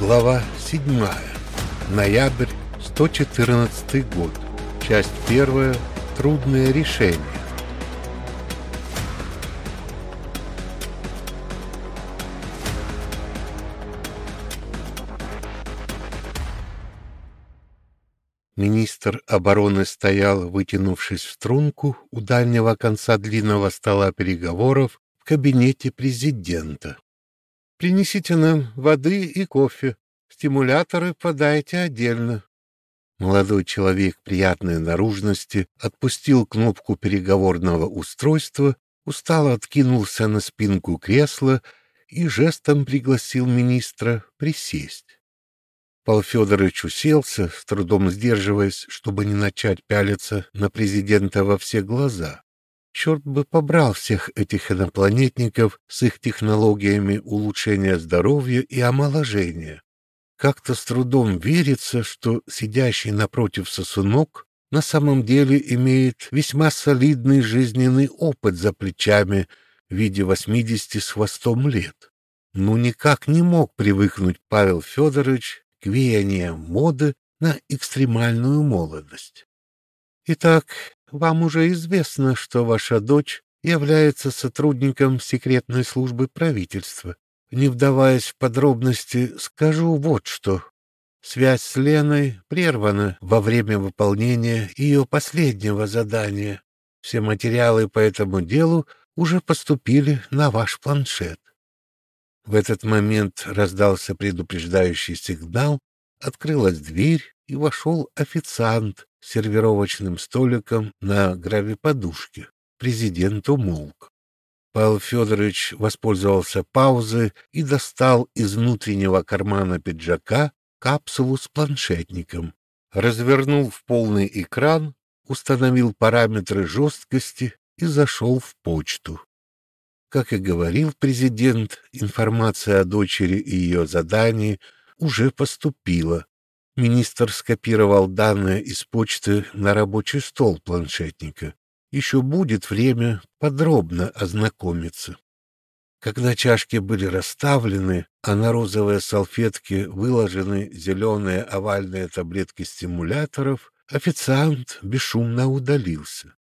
Глава 7. Ноябрь, 114 год. Часть 1. Трудное решение. Министр обороны стоял, вытянувшись в струнку у дальнего конца длинного стола переговоров в кабинете президента. Принесите нам воды и кофе. Стимуляторы подайте отдельно. Молодой человек приятной наружности отпустил кнопку переговорного устройства, устало откинулся на спинку кресла и жестом пригласил министра присесть. Павел Федорович уселся, с трудом сдерживаясь, чтобы не начать пялиться на президента во все глаза. Черт бы побрал всех этих инопланетников с их технологиями улучшения здоровья и омоложения. Как-то с трудом верится, что сидящий напротив сосунок на самом деле имеет весьма солидный жизненный опыт за плечами в виде восьмидесяти с хвостом лет. Ну, никак не мог привыкнуть Павел Федорович к веяниям моды на экстремальную молодость. Итак, вам уже известно, что ваша дочь является сотрудником секретной службы правительства. Не вдаваясь в подробности, скажу вот что. Связь с Леной прервана во время выполнения ее последнего задания. Все материалы по этому делу уже поступили на ваш планшет. В этот момент раздался предупреждающий сигнал, открылась дверь, и вошел официант сервировочным столиком на гравиподушке. Президент умолк. Павел Федорович воспользовался паузой и достал из внутреннего кармана пиджака капсулу с планшетником. Развернул в полный экран, установил параметры жесткости и зашел в почту. Как и говорил президент, информация о дочери и ее задании уже поступила. Министр скопировал данные из почты на рабочий стол планшетника. Еще будет время подробно ознакомиться. Когда чашки были расставлены, а на розовые салфетки выложены зеленые овальные таблетки стимуляторов, официант бесшумно удалился.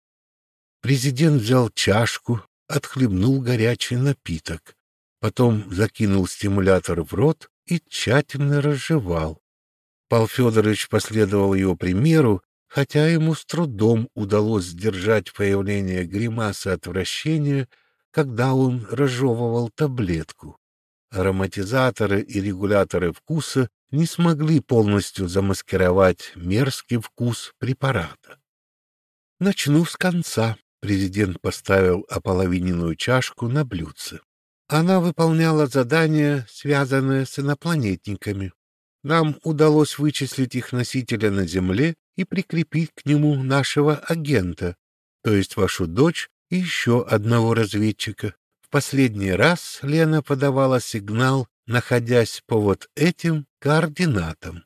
Президент взял чашку, отхлебнул горячий напиток, потом закинул стимулятор в рот и тщательно разжевал. Павел Федорович последовал его примеру, хотя ему с трудом удалось сдержать появление гримасы отвращения, когда он разжевывал таблетку. Ароматизаторы и регуляторы вкуса не смогли полностью замаскировать мерзкий вкус препарата. «Начну с конца», — президент поставил ополовиненную чашку на блюдце. Она выполняла задания, связанные с инопланетниками. Нам удалось вычислить их носителя на Земле и прикрепить к нему нашего агента, то есть вашу дочь и еще одного разведчика. В последний раз Лена подавала сигнал, находясь по вот этим координатам.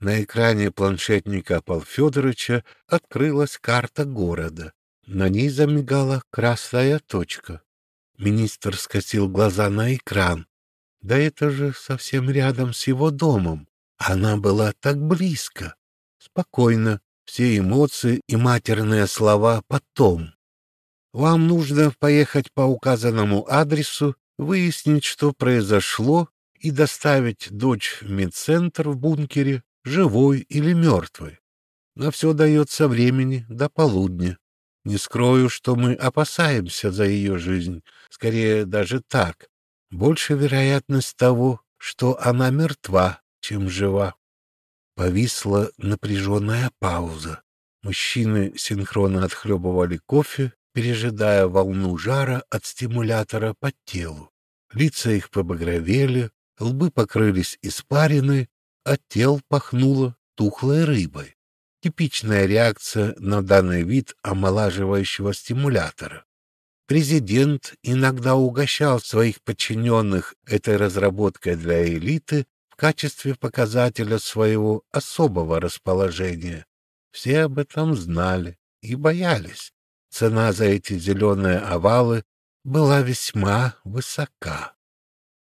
На экране планшетника Павла Федоровича открылась карта города. На ней замигала красная точка. Министр скосил глаза на экран. Да это же совсем рядом с его домом. Она была так близко. Спокойно, все эмоции и матерные слова потом. Вам нужно поехать по указанному адресу, выяснить, что произошло, и доставить дочь в медцентр в бункере, живой или мертвой. На все дается времени до полудня. Не скрою, что мы опасаемся за ее жизнь, скорее даже так, больше вероятность того, что она мертва, чем жива. Повисла напряженная пауза. Мужчины синхронно отхлебывали кофе, пережидая волну жара от стимулятора по телу. Лица их побагровели, лбы покрылись испариной, а тел пахнуло тухлой рыбой. Типичная реакция на данный вид омолаживающего стимулятора. Президент иногда угощал своих подчиненных этой разработкой для элиты в качестве показателя своего особого расположения. Все об этом знали и боялись. Цена за эти зеленые овалы была весьма высока.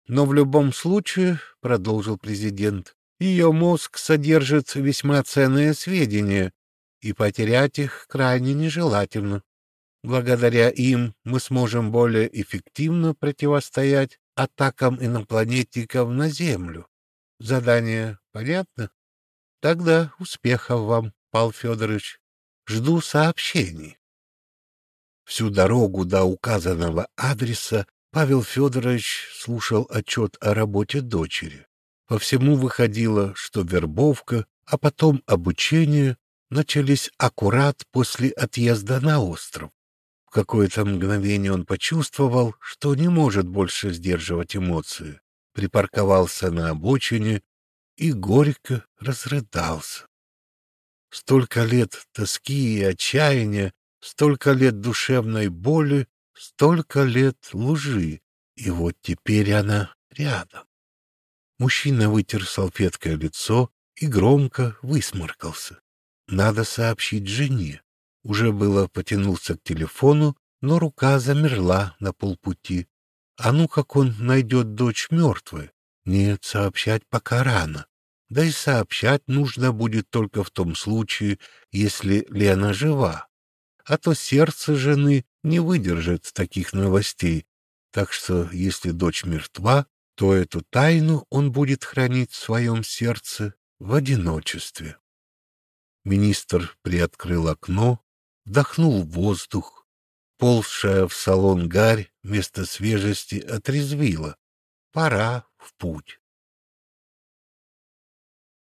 Но в любом случае, — продолжил президент, — ее мозг содержит весьма ценные сведения, и потерять их крайне нежелательно. Благодаря им мы сможем более эффективно противостоять атакам инопланетников на Землю. Задание понятно? Тогда успехов вам, Павел Федорович. Жду сообщений. Всю дорогу до указанного адреса Павел Федорович слушал отчет о работе дочери. По всему выходило, что вербовка, а потом обучение начались аккурат после отъезда на остров. Какое-то мгновение он почувствовал, что не может больше сдерживать эмоции. Припарковался на обочине и горько разрыдался. Столько лет тоски и отчаяния, столько лет душевной боли, столько лет лжи, и вот теперь она рядом. Мужчина вытер салфеткой лицо и громко высморкался. Надо сообщить жене. Уже было потянулся к телефону, но рука замерла на полпути. А ну как он найдет дочь мертвой? Нет, сообщать пока рано. Да и сообщать нужно будет только в том случае, если Лена жива. А то сердце жены не выдержит таких новостей. Так что, если дочь мертва, то эту тайну он будет хранить в своем сердце в одиночестве. Министр приоткрыл окно, вдохнул воздух. Ползшая в салон гарь вместо свежести отрезвила. Пора в путь.